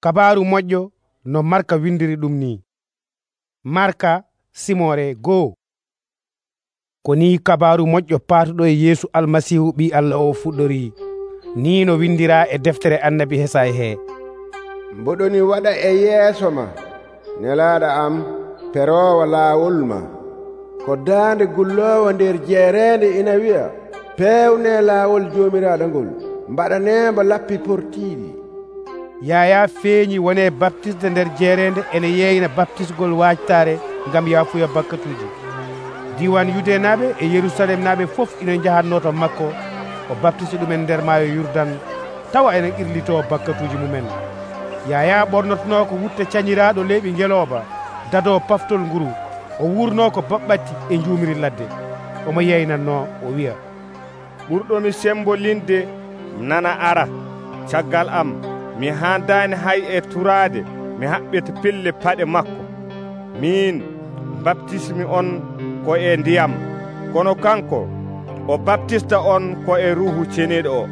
kabaru moƴƴo no marka windiri ɗum ni. Marka simore goo. Ko ni kabaru moƴƴo patuɗo e yeesu almasihu ɓi allah o fuɗɗori. Ni no windira e deftere annabi hesay he mboɗoni waɗa e yeeso ma nelaɗo am perowo laawol ma. Ko daande gullowo nder jeerende ina wiya pewne laawol joomiraaɗo ngol mbaɗaneembo lappi portiiɗi. Yaya feeñi wone baptisde nder jeerende ene yeyna baptisgol wajtare gam yafuya bakkatuji diwan yude naɓe e yerusalem naɓe foof ina jahatno makko. O baptise ɗumen nder maayo yurdan tawa enen irlito bakkatuji mumen. Yaya ɓornotono ko wutte cañiraɗo leyɓi ngeloba dado paftol nguru. O wurno ko baɓɓatti e juumiri ladde. Omo yeynanno o wiya ɓurɗomi sembolinde nana ara caggal am mi handani hay e turade mi haɓɓete pelle paɗe makko. Min baptisme on ko e ndiyam. Kono kanko o baptista on ko e ruhu ceneɗo o.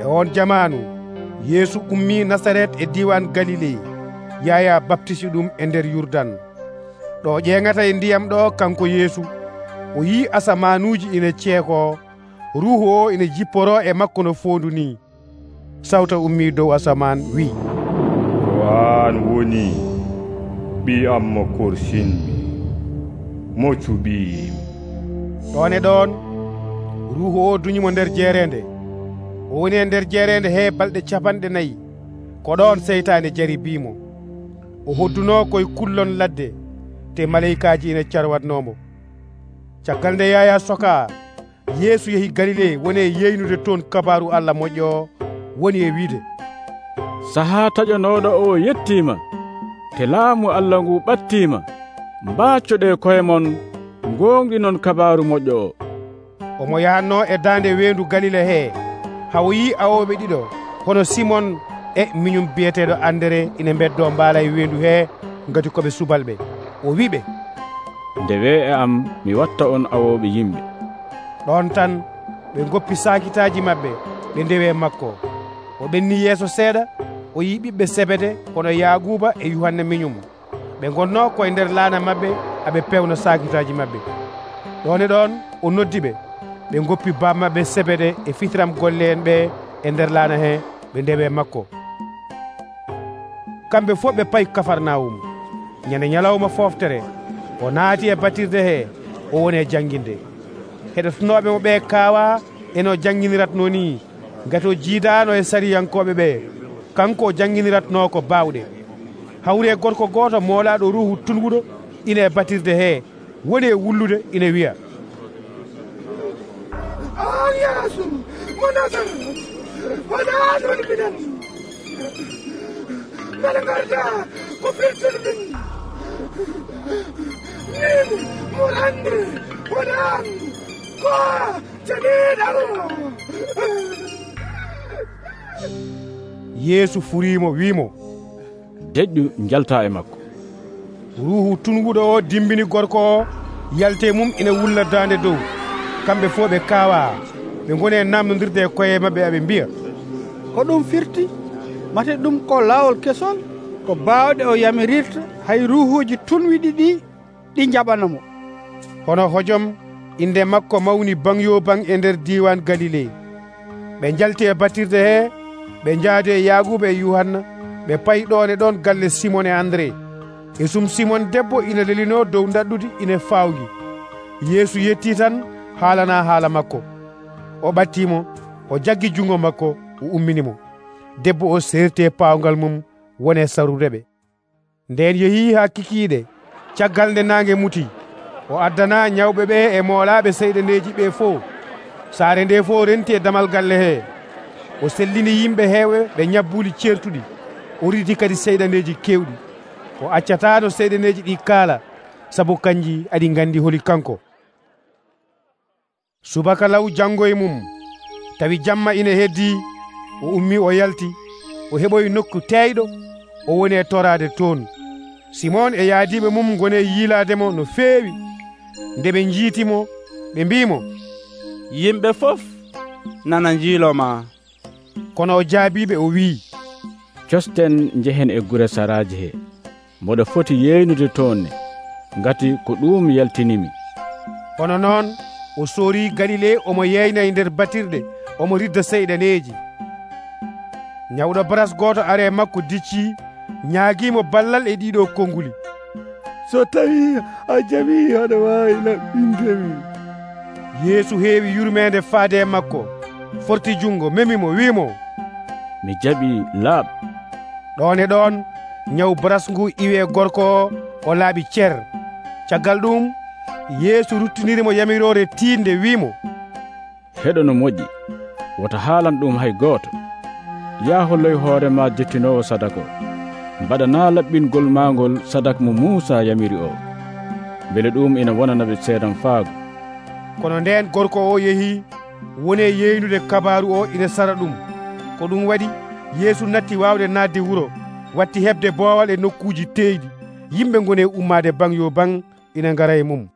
E on jamanu yeesu ummi nasaret e diwan galilei yaya baptisi ɗum e nder yurdan. Ɗo ƴeŋata e ndiyam ɗo kanko yeesu. O yi asamanuji ina ceeko ruhu o ina jipporo e makko no fondu ni. sawta ummi dow asaman wi. Ko an woni ɓi am mo korsinmi mo cuɓiyim ɗon e ɗon ruhu o duñimo nder jeerende o woni e nder jeerende he balɗe capanɗe nayyi ko ɗon seytani jaribimo o hodduno koye kullon ladde te maleykaji ina carwatnomo caggal nde yaya soka yeesu yeehi galile woni e yeynude toon kabaru allah moƴƴo woni e wiide. Sahaa taƴanoɗo o yettima te laamu allah ngu ɓattima mbaccoɗe koye mon gonɗinon kabaru moƴƴo o. Omo yahanno e dande wendu galila he hawo yi awoɓe ɗiɗo hono simon e miñum biyeteɗo andere ina beddo mbaala e wendu he gati koɓe subalɓe o wiɓe ndewe e am mi watta on awoɓe yimɓe. ɗon tan ɓe goppi sakitaji maɓɓe ɓe ndewe makko. o ɓenni yeeso seeɗa o yi ɓiɓɓe sebete kono yaaguba e yuhanna miñum. Ɓe gonno koye nder laana maɓɓe aɓe pewno sakitaji maɓɓe. Ɗone ɗon o noddi ɓe. Ɓe goppi bam maɓɓe sebede e fitiram golle en ɓe e nder laana he ɓe ndewe makko. Kamɓe fof ɓe payi kafarnawum ñande ñalawma foftere o naati e batirde he o woni e jangguinde heɗotonoɓe mo ɓe kawa eno jangguiniratno ni gati o jiidano e sariyankoɓe ɓe kanko o jangguiniratno ko bawɗe hawri e gorko goto moolaɗo ruhu tunguɗo ina e batirde he. Woni e wullude ina wiya. An minen ko firtude min min wonaan ko yeesu furimo wimo. Deƴƴu jalta e makko. Ruhu tunguɗo o dimbini gorko o yalte mum ina wulla dande dow. Kamɓe fof ɓe kawa ɓe goni e namdodirde e koye mabɓe aɓe mbiya. Ko ɗum firti? Mate ɗum ko lawol kesol? Ko bawɗe o yamirirta? Hay ruhuji tunwiɗi ɗi ɗi jaɓanamo hono hojom inde makko mawni bangyo bang e nder diwan galilei. Ɓe jalti e batirde he ɓe jaadi e yaguɓe e yuhanna ɓe payɗone ɗon galle simon e andré. E sum simon debbo ina lelino dow daɗɗudi ina fawgui yeesu yetti tan haalana haala makko. O ɓattimo o jaggi jungo makko o umminimo. Debbo o serte pawgal mum wone sarude ɓe. Nden yeehi ha kikiɗe caggal nde nangue muti. O addana ñawɓe ɓe e moolaɓe seyɗendeji ɓe fo saare nde fo renti e damal galle he o sellini yimɓe heewɓe ɓe ñabbuli certuɗi o riti kadi seyɗaneji kewɗi o accatano seyɗaneji ɗi kaala sabu kanji aɗi gandi holi kanko. Subaka law janggo e mum tawi jamma ina heddi o ummi o yalti. O heɓoyi nokku teyɗo o woni e torade toon simon e yaadiɓe mum gone yiilademo no feewi nde ɓe jiitimo ɓe mbimo. Yimɓe fof nana jiiloma kono o jaabiɓe o wi'i. Costen njehen e gure saraji he. Mboɗo foti yeynude toonne. Ngati ko ɗum yaltinimi. Kono noon o soori galile omo yeyna e nder batirɗe omo ridda seyɗaneji ñawɗo baras goto are makko dicci ñaaguimo ballal e ɗiɗo konnguli so tawi a jaɓi haɗa wawi laɓɓindemi yeesu heewi yurmede faade makko. forti jungo memimo wimo mi jaɓi laaɓ. Ɗon e ɗon ñaw baras ngu iwe gorko o o laaɓi ceer caggal ɗum yeesu ruttinirimo yamirore tiinde wimo heɗo no moƴƴi. Wota haalan ɗum hay gooto. Yaa holloy hoorema jettinowo sadaka o mbaɗana laɓɓingol maagol sadak mo muusa yamiri o. Beele ɗum ina wonanaɓe seedan faago kono nden gorko o yeehi woni e yeynude kabaru o ina sara ɗum. Ko ɗum waɗi yeesu natti wawde nadde wuuro watti hebde boowal e nokkuji teydi yimɓe goni e ummade bang yo bang ina gara e mum.